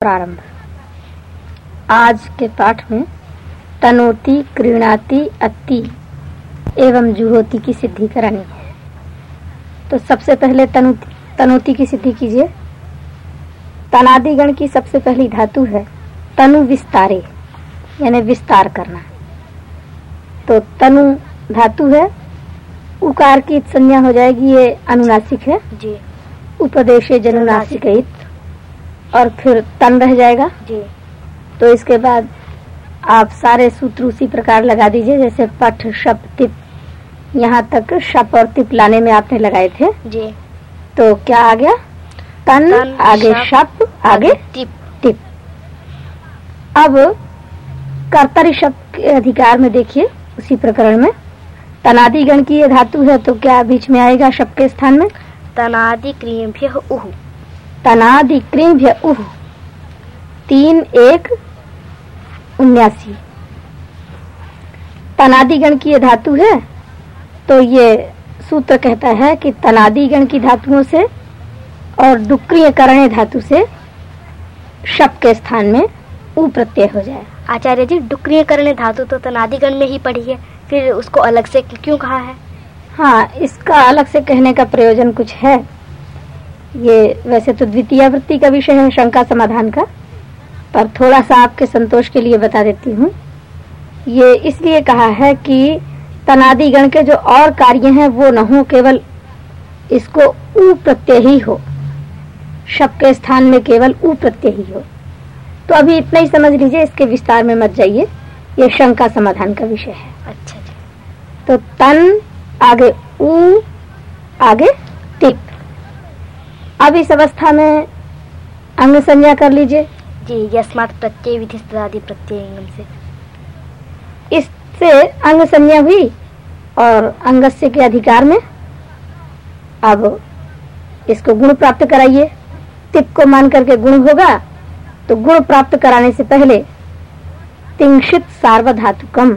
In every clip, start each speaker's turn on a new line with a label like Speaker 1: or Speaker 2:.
Speaker 1: प्रारंभ। आज के पाठ में तनोति क्रीणाति अति एवं जुहोती की सिद्धि करानी है। तो सबसे पहले तनुति तनोति की सिद्धि कीजिए। तनादिगण की सबसे पहली धातु है तनु विस्तारे यानी विस्तार करना। तो तनु धातु है उकार की संज्ञा हो जाएगी ये अनुनासिक है।
Speaker 2: जी।
Speaker 1: उपदेश जनुनासिक और फिर तन रह जाएगा?
Speaker 2: जी।
Speaker 1: तो इसके बाद आप सारे सूत्र उसी प्रकार लगा दीजिए जैसे पठ शप तिप। यहाँ तक शप और तिप लाने में आपने लगाए थे।
Speaker 2: जी।
Speaker 1: तो क्या आ गया? तन,
Speaker 2: तन,
Speaker 1: आगे
Speaker 2: शप,
Speaker 1: आगे
Speaker 2: टिप
Speaker 1: टिप अब कर्तरी शब्द के अधिकार में देखिए उसी प्रकरण में। तनादि गण की ये धातु है तो क्या बीच में आएगा शब्द के स्थान में?
Speaker 2: तनादि क्रियभ्य उह
Speaker 1: तनादि क्रिभ्य उह तीन एक उन्यासी। तनादिगण की ये धातु है तो ये सूत्र कहता है कि तनादिगण की धातुओं से और डुक्रिय करणे धातु से शप के स्थान में उ प्रत्यय हो जाए।
Speaker 2: आचार्य जी डुक्रिय करने धातु तो तनादिगण में ही पड़ी है फिर उसको अलग से क्यों कहा है?
Speaker 1: हाँ इसका अलग से कहने का प्रयोजन कुछ है। ये वैसे तो द्वितीय वृत्ति का विषय है शंका समाधान का पर थोड़ा सा आपके संतोष के लिए बता देती हूँ। ये इसलिए कहा है कि तनादि गण के जो और कार्य हैं वो न हो केवल इसको उ प्रत्यय ही। हो शब के स्थान में केवल उ प्रत्यय ही हो। तो अभी इतना ही समझ लीजिए इसके विस्तार में मत जाइए। ये शंका समाधान का विषय है।
Speaker 2: अच्छा जी।
Speaker 1: तो तन आगे ऊ आगे अब इस अवस्था में अंग संज्ञा कर लीजिए।
Speaker 2: जी यस्मात् प्रत्यय विधि प्रत्यय से।
Speaker 1: इससे अंग संज्ञा हुई और अंगस्य के अधिकार में अब इसको गुण प्राप्त कराइए। तिप को मान करके गुण होगा तो गुण प्राप्त कराने से पहले तिंक्षित सार्वधातुकम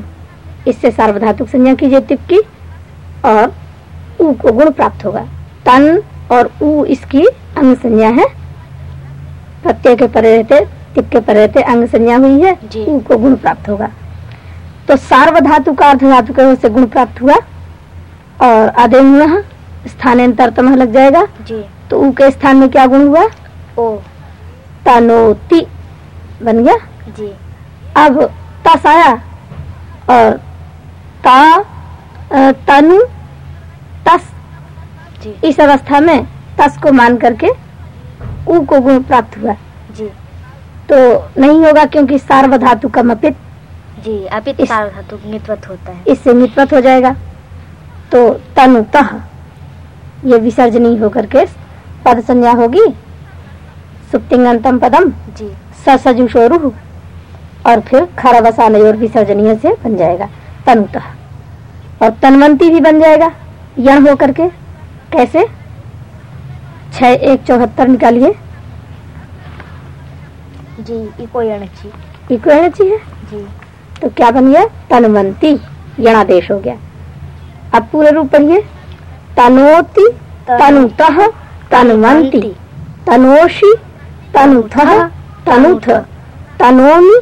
Speaker 1: इससे सार्वधातुक संज्ञा कीजिए तिप की और ऊ को गुण प्राप्त होगा। तन और उ इसकी अंग संज्ञा है। प्रत्यय के परे रहते तिप के परे रहते अंग संज्ञा हुई है। उ को गुण प्राप्त होगा। तो सार्वधातु का अर्ध धातु का से गुण प्राप्त हुआ और अदेण स्थानांतरतम लग जाएगा।
Speaker 2: जी।
Speaker 1: तो उ के स्थान में क्या गुण हुआ?
Speaker 2: ओ।
Speaker 1: तनोति बन गया।
Speaker 2: जी।
Speaker 1: अब तस आया और ता तनु तस
Speaker 2: जी।
Speaker 1: इस अवस्था में तस को मान करके उ को गुण प्राप्त हुआ।
Speaker 2: जी।
Speaker 1: तो नहीं होगा क्योंकि सार्वधातु का मपित
Speaker 2: जी अपित
Speaker 1: इस-
Speaker 2: सार्वधातु नित्वत होता है।
Speaker 1: इससे निष्पत हो जाएगा। तो तनुतः ये विसर्जनी होकर के पद संज्ञा होगी। सुप्तिंगंतम पदम
Speaker 2: जी।
Speaker 1: ससजुषोरु और फिर खरवसान और विसर्जनीय से बन जाएगा तनुतः। और तनवंती भी बन जाएगा यण होकर के। कैसे? छह एक चौहत्तर निकालिए।
Speaker 2: जी इको यणची
Speaker 1: इक्वेणची है?
Speaker 2: जी।
Speaker 1: तो क्या बन गया? तनवंती यणादेश हो गया। अब पूरे रूप पढ़िए। तनोति तनुतः तनवंती। तनोषि तनुथः। तनुथ तनोमि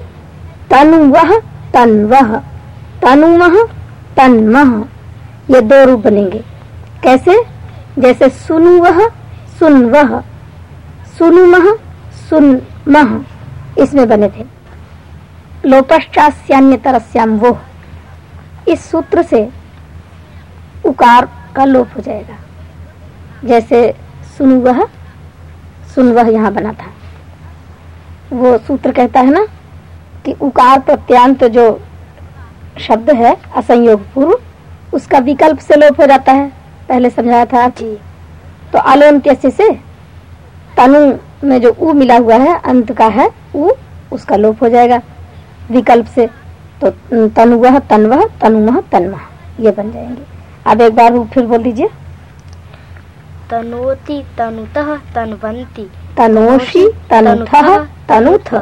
Speaker 1: तनुवः तन्वः। तनुमः तन्मः। ये दो रूप बनेंगे। कैसे? जैसे सुनुवह, सुनवह। सुन मह इसमें बने थे। लोपश्चास्यान्य तरस्याम वो इस सूत्र से उकार का लोप हो जाएगा। जैसे सुनु वह सुन वह यहाँ बना था। वो सूत्र कहता है ना कि उकार प्रत्यांत जो शब्द है, असंयोग पूर्व, उसका विकल्प से लोप हो जाता है। पहले समझाया था
Speaker 2: जी
Speaker 1: तो आलोन्त्य से तनु में जो ऊ मिला हुआ है अंत का है उ उसका लोप हो जाएगा। विकल्प से तो तनुवह तनवह तनुमह तन्मह ये बन जाएँगे। अब एक बार फिर बोल दीजिए।
Speaker 2: तनोति तनुतः तनवंती।
Speaker 1: तनोषि तनुथः तनुथ।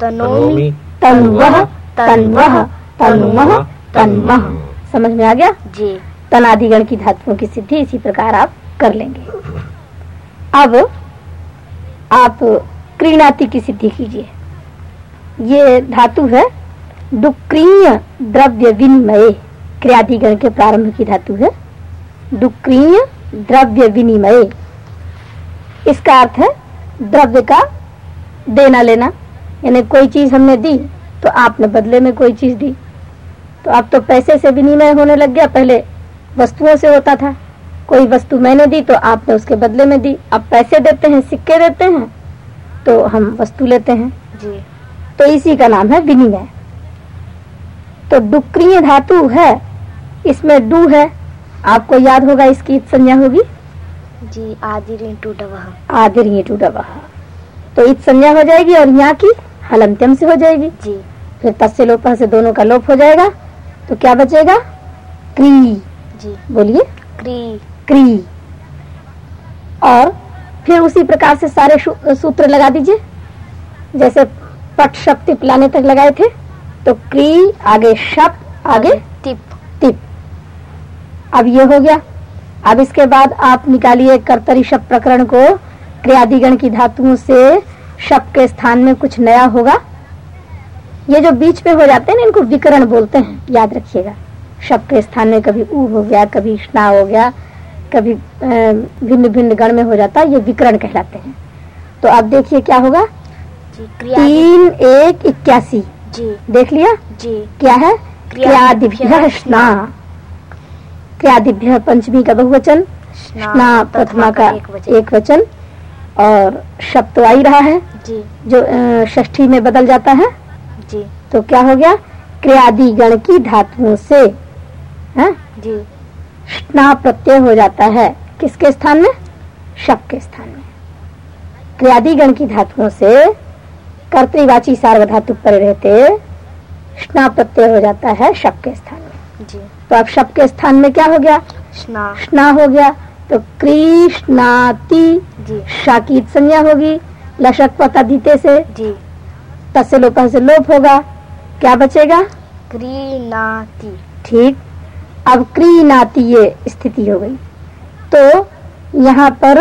Speaker 2: तनोमि
Speaker 1: तनुवह तन्वह तनुमह तन्मह समझ में आ गया?
Speaker 2: जी।
Speaker 1: तनादिगण की धातुओं की सिद्धि इसी प्रकार आप कर लेंगे। अब आप क्रीणाति की सिद्धि कीजिए। ये धातु है डुक्रीय द्रव्य विनिमय। क्रियादिगण के प्रारंभ की धातु है डुक्रीय द्रव्य विनिमय। इसका अर्थ है द्रव्य का देना लेना। यानी कोई चीज़ हमने दी तो आपने बदले में कोई चीज़ दी। तो अब तो पैसे से विनिमय होने लग गया पहले। वस्तुओं से होता था। कोई वस्तु मैंने दी तो आपने उसके बदले में दी। आप पैसे देते हैं सिक्के देते हैं तो हम वस्तु लेते हैं।
Speaker 2: जी।
Speaker 1: तो इसी का नाम है विनिमय। तो डुक्रिय धातु है इसमें डू है। आपको याद होगा इसकी संज्ञा होगी?
Speaker 2: जी आदि टू
Speaker 1: आदिर टू डबहा तो इत संज्ञा हो जाएगी और यहाँ की हलंत्यम से हो जाएगी।
Speaker 2: जी।
Speaker 1: फिर तस्य लोप से दोनों का लोप हो जाएगा। तो क्या बचेगा? क्री।
Speaker 2: जी।
Speaker 1: बोलिए।
Speaker 2: क्री।
Speaker 1: क्री। और फिर उसी प्रकार से सारे सूत्र लगा दीजिए। जैसे पट शक्ति पिलाने तक लगाए थे तो क्री आगे शप आगे
Speaker 2: टिप
Speaker 1: टिप अब ये हो गया। अब इसके बाद आप निकालिए कर्तरी शब्द प्रकरण को। क्रियादिगण की धातुओं से शब्द के स्थान में कुछ नया होगा। ये जो बीच में हो जाते हैं ना इनको विकरण बोलते हैं। याद रखिएगा। शब्द के स्थान में कभी ऊ हो गया कभी स्ना हो गया कभी भिन्न भिन्न गण में हो जाता है ये विकरण कहलाते हैं। तो अब देखिए क्या होगा? तीन एक इक्यासी।
Speaker 2: जी।
Speaker 1: देख लिया?
Speaker 2: जी।
Speaker 1: क्या है?
Speaker 2: क्रियादिभ्यः
Speaker 1: स्ना। क्रियादिभ्य पंचमी का बहुवचन स्ना प्रथमा का
Speaker 2: एक वचन।
Speaker 1: और शब्द तो आ ही रहा है
Speaker 2: जी।
Speaker 1: जो षष्ठी में बदल जाता है।
Speaker 2: जी।
Speaker 1: तो क्या हो गया? क्रियादि गण की धातुओं से है?
Speaker 2: जी।
Speaker 1: स्ना प्रत्यय हो जाता है? किसके स्थान में? शब के स्थान में। क्रियादि गण की धातुओं से कर्तृवाची सार्वधातु पर रहते स्ना प्रत्यय हो जाता है? शब के स्थान में।
Speaker 2: जी।
Speaker 1: तो अब शब के स्थान में क्या हो गया?
Speaker 2: स्ना
Speaker 1: हो गया। तो कृष्णाति
Speaker 2: जी।
Speaker 1: शाकीत संज्ञा होगी। लशक पता दीते से
Speaker 2: जी।
Speaker 1: तस्य लोपा से लोप होगा। क्या बचेगा?
Speaker 2: क्रीनाति
Speaker 1: ठीक। अब क्रीनाति ये स्थिति हो गई। तो यहाँ पर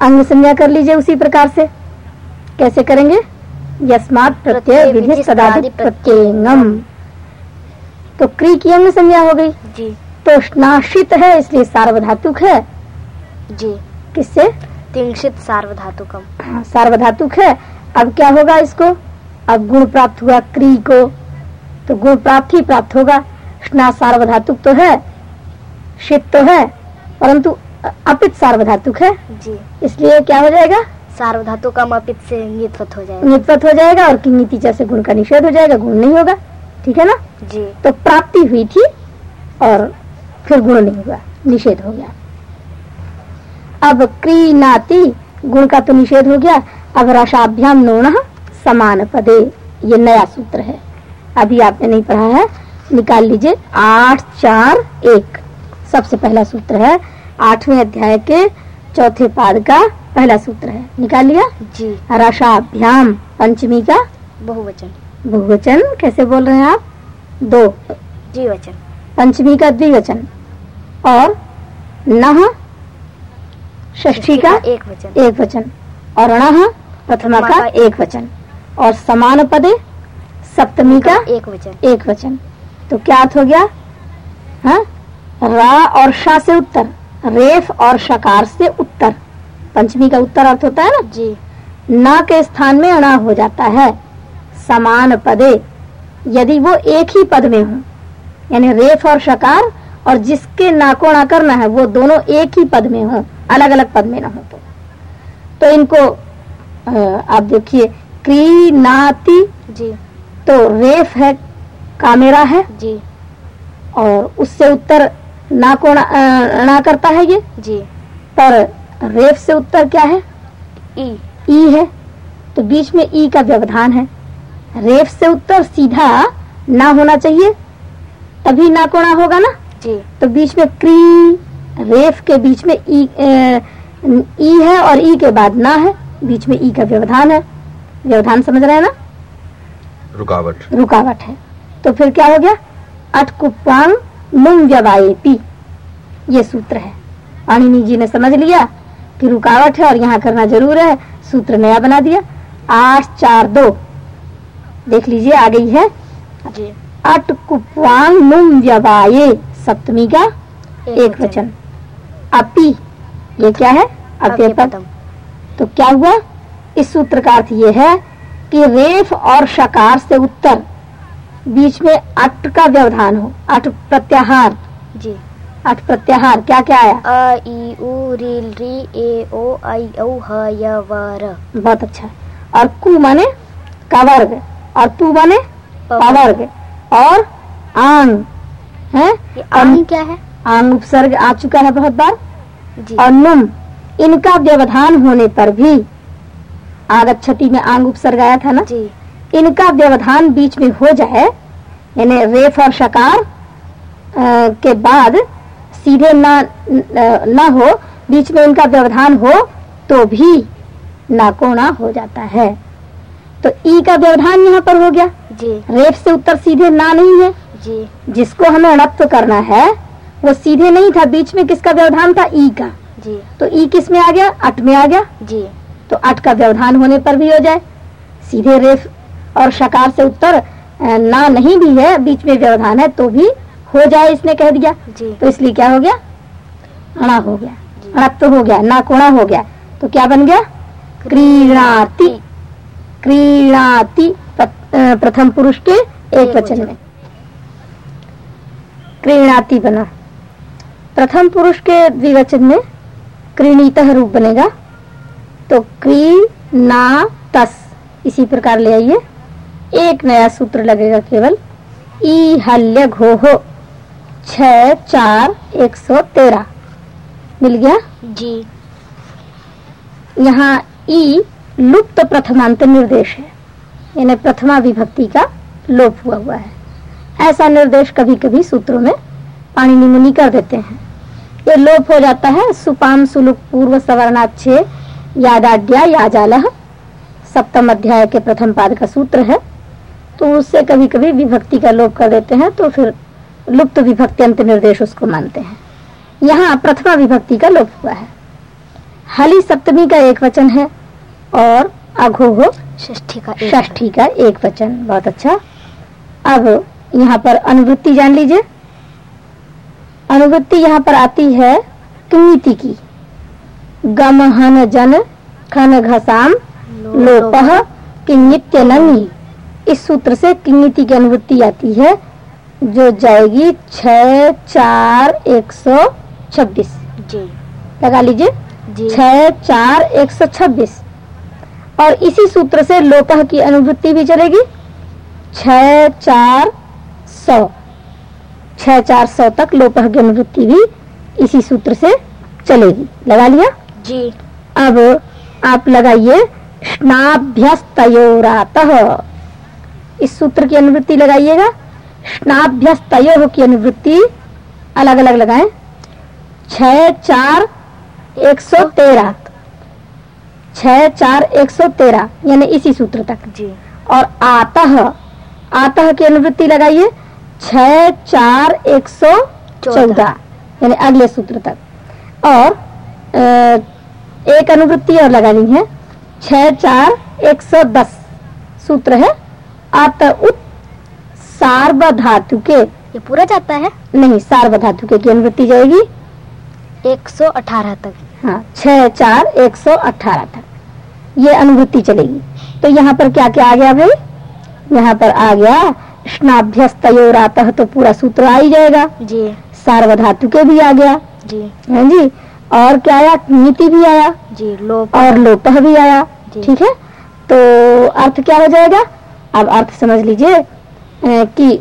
Speaker 1: अंग संज्ञा कर लीजिए उसी प्रकार से। कैसे करेंगे? यस्मात प्रत्यय विधि सदादि
Speaker 2: सदादि
Speaker 1: तो क्री की अंग संज्ञा हो गई।
Speaker 2: जी।
Speaker 1: तो स्नाशित है इसलिए सार्वधातुक है।
Speaker 2: जी।
Speaker 1: किससे?
Speaker 2: तिंशित सार्वधातुकम।
Speaker 1: हाँ, सार्वधातुक है। अब क्या होगा इसको? अब गुण प्राप्त हुआ क्री को। तो गुण प्राप्त ही प्राप्त होगा। स्ना सार्वधातुक तो है शीत तो है परंतु अपित सार्वधातुक है।
Speaker 2: जी।
Speaker 1: इसलिए क्या हो जाएगा?
Speaker 2: सार्वधातुकम अपित से नित्वत हो जाएगा।
Speaker 1: निपत हो जाएगा और किंगिति जैसे गुण का निषेध हो जाएगा गुण नहीं होगा। ठीक है ना?
Speaker 2: जी।
Speaker 1: तो प्राप्ति हुई थी और फिर गुण नहीं हुआ निषेध हो गया। अब क्रीनाति गुण का तो निषेध हो गया। अब रसाभ्याम नोण समान पदे ये नया सूत्र है। अभी आपने नहीं पढ़ा है। निकाल लीजिए। आठ चार एक। सबसे पहला सूत्र है आठवें अध्याय के चौथे पाद का पहला सूत्र है। निकाल लिया?
Speaker 2: जी।
Speaker 1: रसाभ्याम पंचमी का
Speaker 2: बहुवचन।
Speaker 1: बहुवचन कैसे बोल रहे हैं आप? दो।
Speaker 2: जी वचन
Speaker 1: पंचमी का द्विवचन। और नह षष्ठी का
Speaker 2: एक वचन।
Speaker 1: एक वचन। और अणः प्रथमा का एक वचन। और समान पदे सप्तमी का
Speaker 2: एक वचन।
Speaker 1: एक वचन। तो क्या अर्थ हो गया? हाँ? रा और शा से उत्तर रेफ और शकार से उत्तर। पंचमी का उत्तर अर्थ होता है ना?
Speaker 2: जी।
Speaker 1: न के स्थान में अणा हो जाता है। समान पदे यदि वो एक ही पद में हो। यानी रेफ और शकार और जिसके नाको ना करना है वो दोनों एक ही पद में हो अलग अलग पद में ना हो तो। तो इनको आप देखिए क्रीनाति
Speaker 2: जी।
Speaker 1: तो रेफ है कामेरा है?
Speaker 2: जी।
Speaker 1: और उससे उत्तर ना को ना, ना करता है ये?
Speaker 2: जी।
Speaker 1: पर रेफ से उत्तर क्या है?
Speaker 2: ई।
Speaker 1: ई है। तो बीच में ई का व्यवधान है। रेफ से उत्तर सीधा ना होना चाहिए। तभी ना कोणा होगा ना?
Speaker 2: जी।
Speaker 1: तो बीच में क्री रेफ के बीच में ई ई है और ई के बाद ना है। बीच में ई का व्यवधान है। व्यवधान समझ रहे हैं ना?
Speaker 3: रुकावट।
Speaker 1: रुकावट है। तो फिर क्या हो गया? अटकुपांग मुंग जवाएपी ये सूत्र है। पाणिनि जी ने समझ लिया की रुकावट है और यहाँ करना ज़रूर है। सूत्र नया बना दिया। आठ चार दो। देख लीजिए आ गई है। अट नुम व्यवाये सप्तमी का एक वचन। अपी ये क्या है? अव्यय पद तो क्या हुआ? इस सूत्र का अर्थ ये है कि रेफ और शकार से उत्तर। बीच में अट का व्यवधान हो। अट प्रत्याहार।
Speaker 2: जी।
Speaker 1: अट प्रत्याहार क्या क्या आया?
Speaker 2: अ ई उ री री ए ओ आई औ ह य व र।
Speaker 1: बहुत अच्छा। और कु माने? का वर्ग। और तू माने? पवर्ग और आंग। है?
Speaker 2: आंग क्या है?
Speaker 1: आंग उपसर्ग आ चुका है बहुत बार।
Speaker 2: जी।
Speaker 1: और नुम। इनका व्यवधान होने पर भी आगच्छति में आंग उपसर्ग आया था ना?
Speaker 2: जी।
Speaker 1: इनका व्यवधान बीच में हो जाए यानी रेफ और शकार के बाद सीधे ना न हो बीच में इनका व्यवधान हो तो भी नाकोना हो जाता है। तो ई का व्यवधान यहाँ पर हो गया।
Speaker 2: जी।
Speaker 1: रेफ से उत्तर सीधे ना नहीं है।
Speaker 2: जी।
Speaker 1: जिसको हमें अणत्व करना है वो सीधे नहीं था बीच में किसका व्यवधान था? ई का।
Speaker 2: जी।
Speaker 1: तो ई किसमें आ गया? अट में आ गया।
Speaker 2: जी।
Speaker 1: तो अट का व्यवधान होने पर भी हो जाए। सीधे रेफ और शकार से उत्तर ना नहीं भी है बीच में व्यवधान है तो भी हो जाए इसने कह दिया। तो इसलिए क्या हो गया? अणा हो गया। अणत्व तो हो गया ना कोणा हो गया। तो क्या बन गया? क्रीणाति। क्रीणाति प्रथम पुरुष के एक वचन। में। क्रीणाति बना। प्रथम पुरुष के द्विवचन में क्रीणीत रूप बनेगा। तो क्री ना तस इसी प्रकार ले आइए। एक नया सूत्र लगेगा केवल ई हल्य घोहो छ चार एक सौ तेरह। मिल गया?
Speaker 2: जी।
Speaker 1: यहाँ ई लुप्त प्रथमांत निर्देश है। यानी प्रथमा विभक्ति का लोप हुआ हुआ है। ऐसा निर्देश कभी कभी सूत्रों में पाणिनि मुनि कर देते हैं। ये लोप हो जाता है सुपाम सुलुक पूर्व सवर्णाक्षे यादाड्या याजाल। सप्तम अध्याय के प्रथम पाद का सूत्र है। तो उससे कभी कभी विभक्ति का लोप कर देते हैं तो फिर लुप्त विभक्ति अंत निर्देश उसको मानते हैं। यहाँ प्रथमा विभक्ति का लोप हुआ है। हली सप्तमी का एक वचन है और अघोह
Speaker 2: षष्ठी का एक
Speaker 1: षष्ठी का एक वचन। बहुत अच्छा। अब यहाँ पर अनुवृत्ति जान लीजिए। अनुवृत्ति यहाँ पर आती है किमिति की। गम हन जन खन घसाम लोपह किंगित्य नंगी इस सूत्र से किंगिति की अनुवृत्ति आती है जो जाएगी छ चार एक सौ छब्बीस।
Speaker 2: जी।
Speaker 1: लगा लीजिए। छ चार एक सौ छब्बीस। और इसी सूत्र से लोपह की अनुवृत्ति भी चलेगी। छ चार सौ। छह चार सौ तक लोपह की अनुवृत्ति भी इसी सूत्र से चलेगी। लगा लिया?
Speaker 2: जी।
Speaker 1: अब आप लगाइए। स्नाभ्यस्तयोरात। इस सूत्र की अनुवृत्ति लगाइएगा। स्नाभ्यस्तयो की अनुवृत्ति। अलग अलग लगाए। छ चार एक सौ तेरह। छह चार एक सौ तेरह यानी इसी सूत्र तक।
Speaker 2: जी।
Speaker 1: और आतः आतः की अनुवृत्ति लगाइए। छह चार एक सौ चौदह यानी अगले सूत्र तक। और एक अनुवृत्ति और लगानी है छह चार एक सौ दस। सूत्र है आत उत सार्वधातु के
Speaker 2: ये पूरा जाता है?
Speaker 1: नहीं सार्वधातु के की अनुवृत्ति जाएगी।
Speaker 2: एक सौ अठारह तक।
Speaker 1: हाँ छह चार एक सौ अठारह तक। ये अनुवृत्ति चलेगी। तो यहाँ पर क्या क्या आ गया भाई? यहाँ पर आ गया स्नाभ्यस्तयोरातः तो पूरा सूत्र आ ही जाएगा।
Speaker 2: जी।
Speaker 1: सार्वधातु के भी आ गया।
Speaker 2: जी।
Speaker 1: है जी। और क्या आया? नीति भी आया।
Speaker 2: जी लोप।
Speaker 1: और लोपह भी आया। ठीक है? तो अर्थ क्या हो जाएगा? अब अर्थ समझ लीजिए कि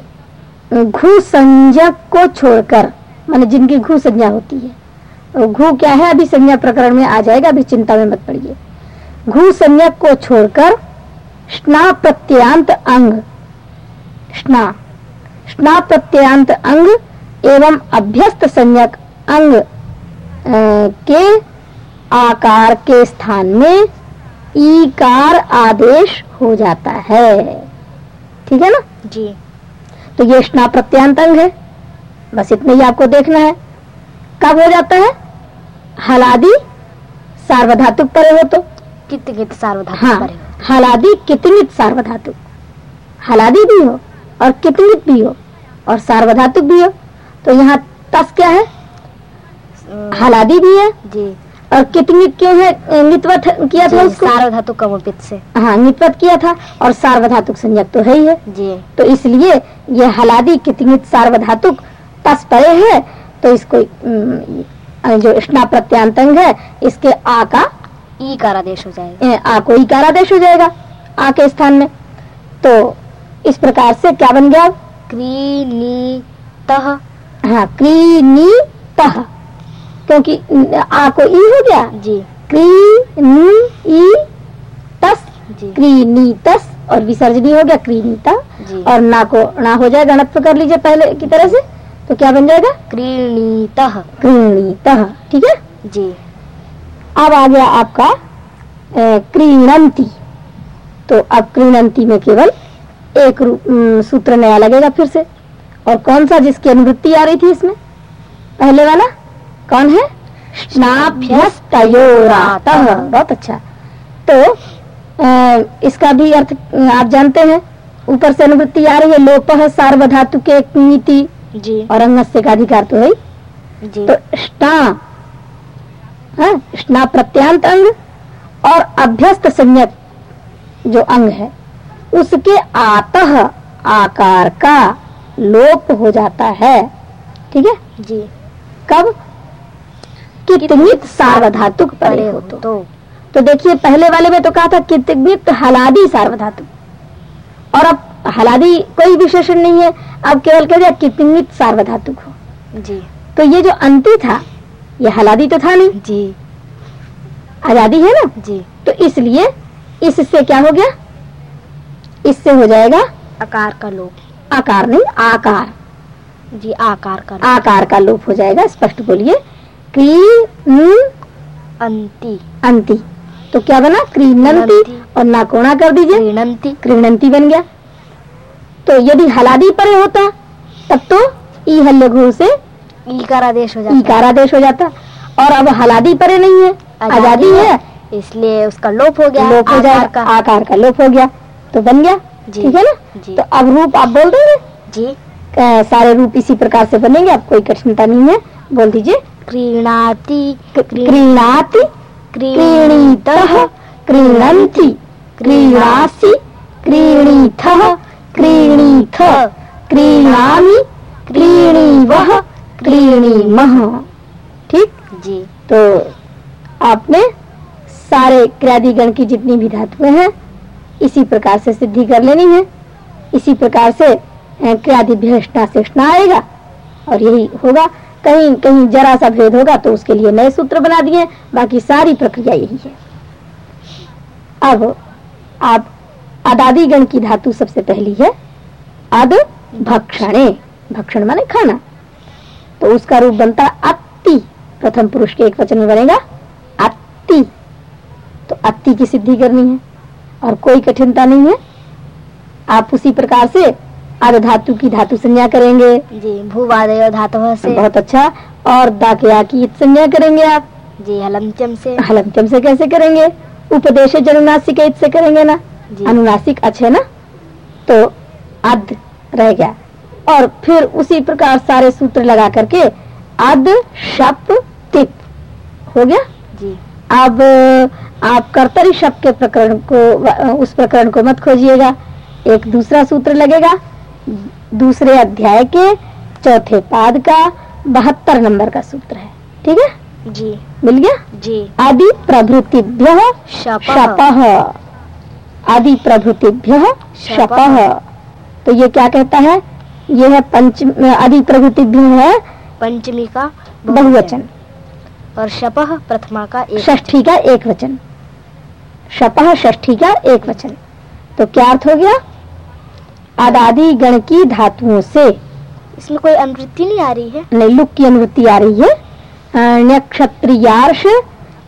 Speaker 1: घू संज्ञक को छोड़कर, माने जिनकी घू संज्ञा होती है घू क्या है? अभी संज्ञा प्रकरण में आ जाएगा, अभी चिंता में मत पड़िए। घू संज्ञक को छोड़कर, स्ना प्रत्यांत अंग, स्ना स्ना प्रत्यांत अंग एवं अभ्यस्त संज्ञक अंग के आकार के स्थान में ईकार आदेश हो जाता है। ठीक है ना?
Speaker 2: जी।
Speaker 1: तो ये स्ना प्रत्यांत अंग है। बस इतना ही आपको देखना है। कब हो जाता है? हलादी सार्वधातुक परे हो तो।
Speaker 2: कित कित सार्वधातुक
Speaker 1: हाँ
Speaker 2: परे हो।
Speaker 1: हलादी कितनित सार्वधातुक। हलादी भी हो और कितनित भी हो और सार्वधातुक भी हो। तो यहाँ तस क्या है? हलादी भी है।
Speaker 2: जी।
Speaker 1: कितनित क्यों है? नित्वत किया था उसको?
Speaker 2: सार्वधातुक कमोपित से।
Speaker 1: हाँ नित्वत किया था और सार्वधातुक संज्ञक तो है ही है।
Speaker 2: जी।
Speaker 1: तो इसलिए ये हलादी कितनित सार्वधातुक तस परे है तो इसको जो स्ना प्रत्यांतंग है इसके आ का
Speaker 2: ई का आदेश हो जाएगा।
Speaker 1: आ को इकारादेश हो जाएगा आ के स्थान में। तो इस प्रकार से क्या बन गया?
Speaker 2: क्री नी तह।
Speaker 1: हाँ क्री नी तह। क्योंकि आ को ई हो गया?
Speaker 2: जी।
Speaker 1: क्री नी ई तस
Speaker 2: जी।
Speaker 1: क्री नी तस और विसर्जनी हो गया क्री नीता
Speaker 2: जी।
Speaker 1: और ना को ना हो जाएगा गणत्व कर लीजिए पहले की तरह से तो क्या बन जाएगा?
Speaker 2: क्रीणीतः
Speaker 1: क्रीणीतः ठीक है?
Speaker 2: जी।
Speaker 1: अब आ गया आपका क्रीणंती। तो अब क्रीणंती में केवल एक सूत्र नया लगेगा फिर से। और कौन सा जिसकी अनुवृत्ति आ रही थी इसमें? पहले वाला? कौन है? बहुत अच्छा। तो अ, इसका भी अर्थ आप जानते हैं ऊपर से अनुवृत्ति आ रही है लोपह सार्वधातु के नीति।
Speaker 2: जी।
Speaker 1: और अंगस्य का अधिकार तो है।
Speaker 2: जी।
Speaker 1: तो स्ना हाँ, स्ना प्रत्यांत अंग और अभ्यस्त संज्ञक जो अंग है उसके आतः आकार का लोप हो जाता है। ठीक है?
Speaker 2: जी।
Speaker 1: कब? कितनित सार्वधातुक परे हो तो
Speaker 2: तो
Speaker 1: देखिए पहले वाले में तो कहा था कितनित हलादी सार्वधातुक। और अब हलादी कोई विशेषण नहीं है अब केवल कह दिया कितनित सार्वधातुक हो।
Speaker 2: जी।
Speaker 1: तो ये जो अंति था ये हलादी तो था नहीं।
Speaker 2: जी।
Speaker 1: आज़ादी है ना?
Speaker 2: जी।
Speaker 1: तो इसलिए इससे क्या हो गया? इससे हो जाएगा
Speaker 2: आकार का लोप।
Speaker 1: आकार नहीं आकार।
Speaker 2: जी आकार का
Speaker 1: आकार का लोप हो जाएगा स्पष्ट बोलिए।
Speaker 2: अंति
Speaker 1: अंति। तो क्या बना? क्रीनंती। और नाकोणा कर दीजिए।
Speaker 2: क्रीणंति
Speaker 1: क्रीणंती बन गया। तो यदि हलादी परे होता तब तो ई हल्ले घू से
Speaker 2: ईकार आदेश हो जाता।
Speaker 1: ईकारादेश हो जाता। और अब हलादी परे नहीं है आज़ादी है।
Speaker 2: इसलिए उसका लोप हो गया
Speaker 1: लोप हो
Speaker 2: आकार
Speaker 1: जाएगा
Speaker 2: का।
Speaker 1: आकार का लोप हो गया। तो बन गया। ठीक है ना? तो अब रूप आप बोल देंगे।
Speaker 2: जी।
Speaker 1: सारे रूप इसी प्रकार से बनेंगे आप कोई कठिनता नहीं है। बोल दीजिए।
Speaker 2: क्रीणाति
Speaker 1: क्रीणाति क्रीणीतः क्रीणन्ति क्रीणासि क्रीणीथः क्रीणीथ क्रीणामि क्रीणीवः क्रीणीमः। ठीक?
Speaker 2: जी।
Speaker 1: तो आपने सारे क्रियादिगण की जितनी भी धातुएँ हैं इसी प्रकार से सिद्धि कर लेनी है। इसी प्रकार से अ, क्रियादिभ्यष्टा से आएगा। और यही होगा कहीं कहीं जरा सा भेद होगा तो उसके लिए नए सूत्र बना दिए बाकी सारी प्रक्रिया यही है। अब आप अदादी गण की धातु सबसे पहली है अद भक्षणे। भक्षण माने खाना। तो उसका रूप बनता अति प्रथम पुरुष के एक वचन में बनेगा अति तो अति की सिद्धि करनी है और कोई कठिनता नहीं है। आप उसी प्रकार से आध धातु की धातु संज्ञा करेंगे।
Speaker 2: जी भूवादय धातव से।
Speaker 1: बहुत अच्छा। और दाकया की संज्ञा करेंगे आप।
Speaker 2: जी हलंत्यम से।
Speaker 1: हलंत्यम से कैसे करेंगे? उपदेश जनुनासिक इत से करेंगे ना?
Speaker 2: जी।
Speaker 1: अनुनासिक अच्छे ना? तो अद रह गया। और फिर उसी प्रकार सारे सूत्र लगा करके अद शप तिप। हो गया?
Speaker 2: जी।
Speaker 1: अब आप कर्तरी शब्द के प्रकरण को उस प्रकरण को मत खोजिएगा। एक दूसरा सूत्र लगेगा। दूसरे अध्याय के चौथे पाद का बहत्तर नंबर का सूत्र है। ठीक है?
Speaker 2: जी।
Speaker 1: मिल गया?
Speaker 2: जी।
Speaker 1: आदि प्रभृतिभ्य
Speaker 2: शपः।
Speaker 1: आदि प्रभृतिभ्य शपः। तो ये क्या कहता है? ये है पंच आदि प्रभृतिभ्य है
Speaker 2: पंचमी का
Speaker 1: बहुवचन।
Speaker 2: और शपः प्रथमा का
Speaker 1: षष्ठी का एक वचन। शपः षष्ठी का एक वचन। तो क्या अर्थ हो गया? आदादि गण की धातुओं से।
Speaker 2: इसमें कोई अनुवृत्ति नहीं आ रही है?
Speaker 1: नहीं लुक की अनुवृत्ति आ रही है। नक्षत्रियार्ष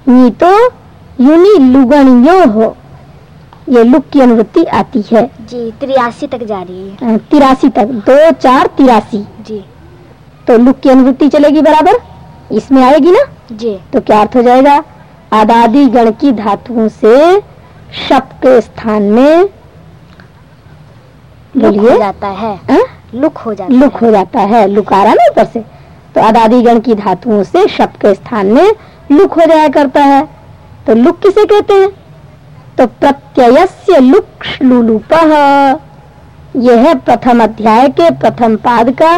Speaker 1: नीतो युनि लुगणियो। हो ये लुक की अनुवृत्ति आती है।
Speaker 2: जी तिरासी तक जा रही है।
Speaker 1: तिरासी तक दो चार तिरासी।
Speaker 2: जी।
Speaker 1: तो लुक की अनुवृत्ति चलेगी बराबर? इसमें आएगी ना?
Speaker 2: जी।
Speaker 1: तो क्या अर्थ हो जाएगा? आदादी गण की धातुओं से शप के स्थान में
Speaker 2: लुक हो
Speaker 1: बोलिए
Speaker 2: जाता है।
Speaker 1: हाँ?
Speaker 2: लुक हो जाता
Speaker 1: लुक
Speaker 2: हो।
Speaker 1: जाता है। लुकारा ना ऊपर से। तो अदादि गण की धातुओं से शप के स्थान में लुक हो जाया करता है। तो लुक किसे कहते हैं? तो प्रत्ययस्य लुक श्लुलुप यह है प्रथम अध्याय के प्रथम पाद का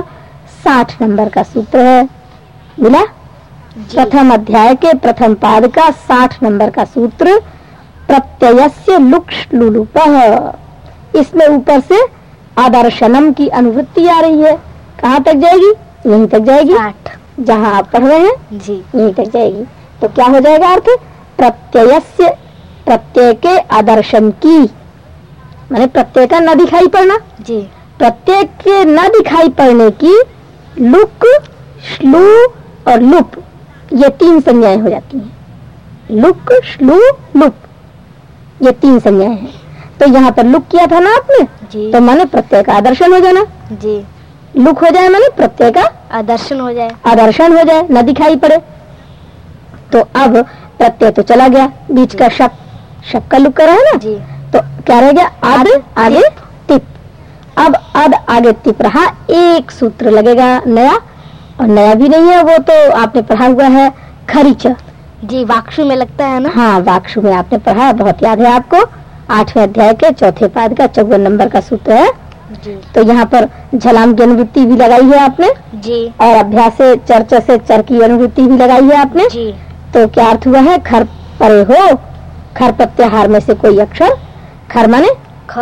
Speaker 1: साठ नंबर का सूत्र है। मिला? प्रथम अध्याय के प्रथम पाद का साठ नंबर का सूत्र प्रत्ययस्य लुक्ष श्लुलुप इसमें ऊपर से आदर्शनम की अनुवृत्ति आ रही है। कहाँ तक जाएगी? यहीं तक जाएगी।
Speaker 2: आठ।
Speaker 1: जहाँ आप पढ़ रहे हैं।
Speaker 2: जी।
Speaker 1: यहीं तक जाएगी। तो क्या हो जाएगा अर्थ? प्रत्ययस्य प्रत्यय के आदर्शन की। मैंने प्रत्यय का न दिखाई पड़ना।
Speaker 2: जी।
Speaker 1: प्रत्यय के न दिखाई पड़ने की लुक श्लू और लुप ये तीन संज्ञाएँ हो जाती हैं। लुक श्लू लुप ये तीन संज्ञाएँ हैं। तो यहाँ पर लुक किया था ना आपने?
Speaker 2: जी।
Speaker 1: तो मैंने प्रत्यय का आदर्शन हो जाना।
Speaker 2: जी।
Speaker 1: लुक हो जाए मैंने प्रत्यय का
Speaker 2: आदर्शन हो जाए।
Speaker 1: आदर्शन हो जाए न दिखाई पड़े। तो अब प्रत्यय तो चला गया बीच का शक शक का लुक करा है ना?
Speaker 2: जी।
Speaker 1: तो क्या रह गया? अद आगे टिप। अब अद आगे टिप रहा एक सूत्र लगेगा नया और नया भी नहीं है वो तो आपने पढ़ा हुआ है खरीच।
Speaker 2: जी वाक्षु में लगता है ना?
Speaker 1: हाँ वाक्षु में आपने पढ़ा बहुत याद है आपको। आठवें अध्याय के चौथे पाद का चौवन नंबर का सूत्र है।
Speaker 2: जी।
Speaker 1: तो यहाँ पर झलाम की अनुवृत्ति भी लगाई है आपने।
Speaker 2: जी।
Speaker 1: और अभ्यास से चर्च से चर की अनुवृत्ति भी लगाई है आपने।
Speaker 2: जी।
Speaker 1: तो क्या अर्थ हुआ है? खर परे हो खर प्रत्याहार में से कोई अक्षर? खर माने? ख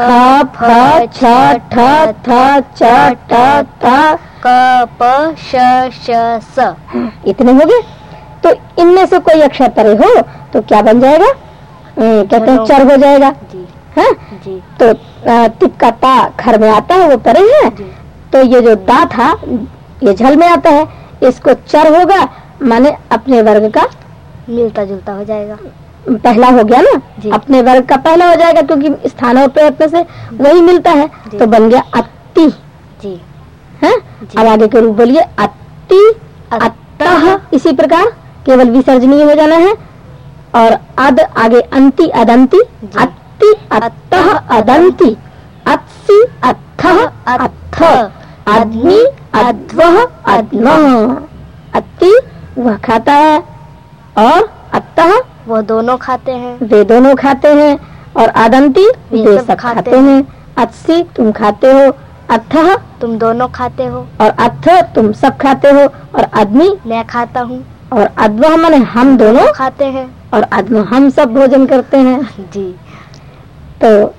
Speaker 1: फ छ ठ थ च ट त।
Speaker 2: क प श श स।
Speaker 1: इतने हो गए? तो इनमें से कोई अक्षर परे हो तो क्या बन जाएगा? कहते हैं चर हो जाएगा। है? तो अ, टिप का ता खर में आता है वो परे है। तो ये जो दा था ये झल में आता है। इसको चर होगा माने अपने वर्ग का
Speaker 2: मिलता जुलता हो जाएगा।
Speaker 1: पहला हो गया ना? अपने वर्ग का पहला हो जाएगा क्योंकि स्थान और प्रयत्न से वही मिलता है। तो बन गया अति
Speaker 2: जी।
Speaker 1: है?
Speaker 2: जी।
Speaker 1: अब आगे के रूप बोलिए अति अतः इसी प्रकार केवल विसर्जनीय हो जाना है। और अद आगे अंति अदंती अति अतः अदंती अत्सि अथः अथ अद्मि अध्वः अद्मः अति वह खाता है और अतः
Speaker 2: वो दोनों खाते हैं।
Speaker 1: वे दोनों खाते हैं और आदंती
Speaker 2: वे सब खाते
Speaker 1: हैं। अत्सी तुम खाते हो अथः
Speaker 2: तुम दोनों खाते हो।
Speaker 1: और अथ तुम सब खाते हो और आदमी
Speaker 2: मैं खाता हूँ।
Speaker 1: और अद्व माने हम दोनों
Speaker 2: खाते हैं।
Speaker 1: और अद्म हम सब भोजन करते हैं।
Speaker 2: जी।
Speaker 1: तो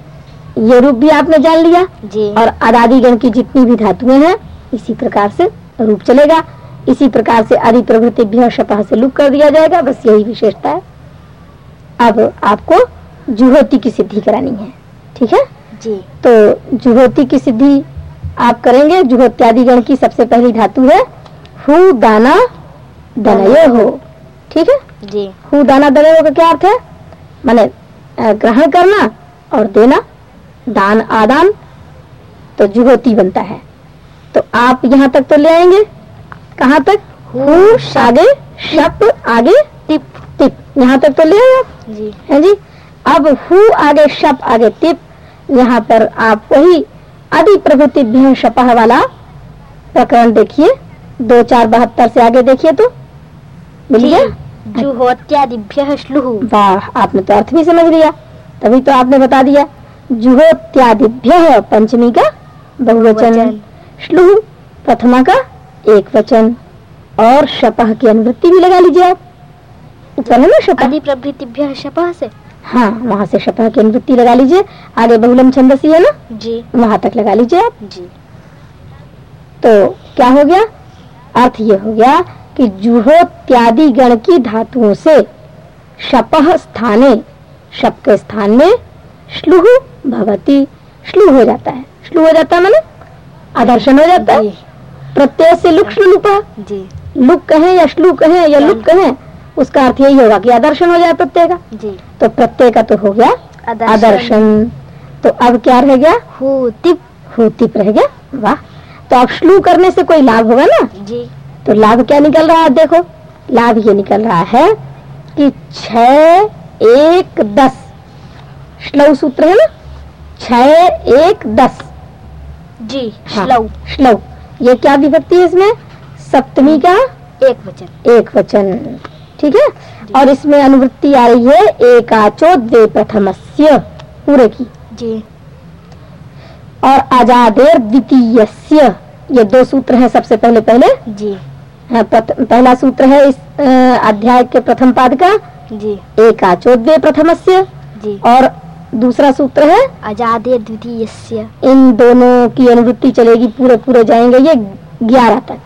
Speaker 1: ये रूप भी आपने जान लिया?
Speaker 2: जी।
Speaker 1: और अदादिगण की जितनी भी धातुएँ हैं इसी प्रकार से रूप चलेगा। इसी प्रकार से आदि प्रभृति भी शपह से लुक कर दिया जाएगा। बस यही विशेषता है। अब आपको जुहोती की सिद्धि करानी है। ठीक है?
Speaker 2: जी।
Speaker 1: तो जुहोती की सिद्धि आप करेंगे। जुहोत्यादि गण की सबसे पहली धातु है हु दाना दनयो हो ठीक है?
Speaker 2: जी।
Speaker 1: हु दाना दनयो का क्या अर्थ है? माने ग्रहण करना और देना दान आदान तो जुहोती बनता है। तो आप यहाँ तक तो ले आएँगे। कहाँ तक? हु आगे शप आगे
Speaker 2: टिप
Speaker 1: टिप यहाँ तक तो ले आए आप।
Speaker 2: जी।
Speaker 1: है जी? अब हु आगे शप आगे टिप यहाँ पर आप वही आदि प्रभृति शपह वाला प्रकरण देखिए। दो चार बहत्तर से आगे देखिए तो। मिल गया
Speaker 2: जुहोत्यादिभ्य श्लुहु
Speaker 1: वाह आपने तो अर्थ भी समझ लिया तभी तो आपने बता दिया। जुहोत्यादिभ्य पंचमी का बहुवचन। श्लुह प्रथमा का एक वचन और शपह की अनुवृत्ति भी लगा लीजिए आप। है ना शपह
Speaker 2: आदि शपह से।
Speaker 1: हाँ वहाँ से शपह की अनुवृत्ति लगा लीजिए। आगे बहुलम छंदसी है ना?
Speaker 2: जी।
Speaker 1: वहाँ तक लगा लीजिए आप।
Speaker 2: जी।
Speaker 1: तो क्या हो गया? अर्थ ये हो गया कि जुहोत्यादि गण की धातुओं से शपह स्थाने शप के स्थान में श्लुह भवती श्लु हो जाता है। श्लु हो जाता है माने आदर्शन हो जाता है। प्रत्यय से लुक श्लुपा
Speaker 2: जी।
Speaker 1: लुक कहें या श्लु कहें या लुक कहें उसका अर्थ यही होगा कि आदर्शन हो जाए प्रत्यय का।
Speaker 2: जी।
Speaker 1: तो प्रत्यय का तो हो गया आदर्शन। तो अब क्या रह गया?
Speaker 2: हु टिप
Speaker 1: होतिप रह गया। वाह। तो अब श्लू करने से कोई लाभ होगा ना?
Speaker 2: जी।
Speaker 1: तो लाभ क्या निकल रहा है? देखो लाभ ये निकल रहा है कि छ एक दस। श्लव सूत्र है ना? छ एक दस।
Speaker 2: जी
Speaker 1: हाँ,
Speaker 2: श्लव
Speaker 1: श्लव ये क्या विभक्ति है इसमें? सप्तमी का
Speaker 2: एक वचन।
Speaker 1: एक वचन। ठीक है? और इसमें अनुवृत्ति आ रही है एकाचो द्वे प्रथमस्य पूरे की।
Speaker 2: जी।
Speaker 1: और आजादेर द्वितीयस्य। ये दो सूत्र हैं सबसे पहले पहले।
Speaker 2: जी।
Speaker 1: पहला सूत्र है इस अध्याय के प्रथम पाद का।
Speaker 2: जी।
Speaker 1: एकाचो द्वे प्रथमस्य।
Speaker 2: जी।
Speaker 1: और दूसरा सूत्र है?
Speaker 2: अजादे द्वितीयस्य।
Speaker 1: इन दोनों की अनुवृत्ति चलेगी पूरे पूरे जाएँगे ये ग्यारह तक।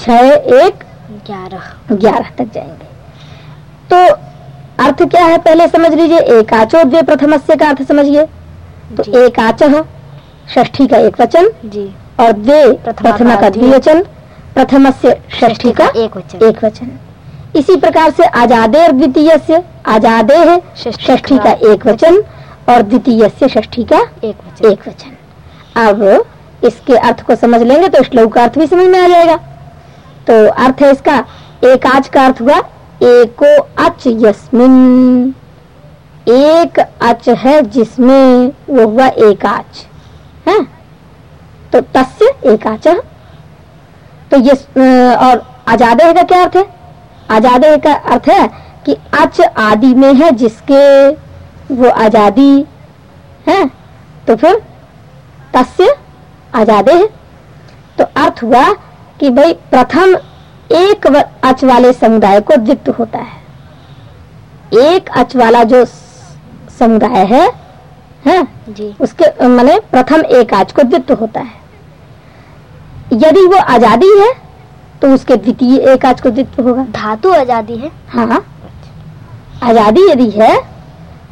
Speaker 1: छह एक
Speaker 2: ग्यारह।
Speaker 1: ग्यारह तक जाएँगे। तो अर्थ क्या है पहले समझ लीजिए एकाचो द्वे प्रथमस्य का अर्थ समझिए। तो
Speaker 2: जी।
Speaker 1: एकाच षष्ठी का एक वचन
Speaker 2: जी।
Speaker 1: और द्वे
Speaker 2: प्रथमा
Speaker 1: प्रथमा
Speaker 2: का द्विवचन।
Speaker 1: द्विवचन से षष्ठी का
Speaker 2: एक वचन
Speaker 1: एक वचन इसी प्रकार से आजादे और द्वितीय से आजादे है
Speaker 2: षष्ठी
Speaker 1: का एक वचन और द्वितीय से षष्ठी का
Speaker 2: एक वचन
Speaker 1: एक वचन अब इसके अर्थ को समझ लेंगे तो श्लोक का अर्थ भी समझ में आ जाएगा। तो अर्थ है इसका एक आज का अर्थ हुआ एको अच यस्मिन। एक अच है जिसमें वो हुआ एकाच है? तो तस्य एकाच तो ये और आजादे का क्या अर्थ है? आजादे का अर्थ है कि अच आदि में है जिसके वो आज़ादी है तो फिर तस्य आजादे है। तो अर्थ हुआ कि भाई प्रथम एक अच वाले समुदाय को द्वित्व होता है। एक अच वाला जो समुदाय है है
Speaker 2: जी।
Speaker 1: उसके मैंने प्रथम एक आज को द्वित्व होता है। यदि वो आज़ादी है तो उसके द्वितीय एक आज को द्वित्व होगा।
Speaker 2: धातु आज़ादी है।
Speaker 1: हाँ आज़ादी यदि है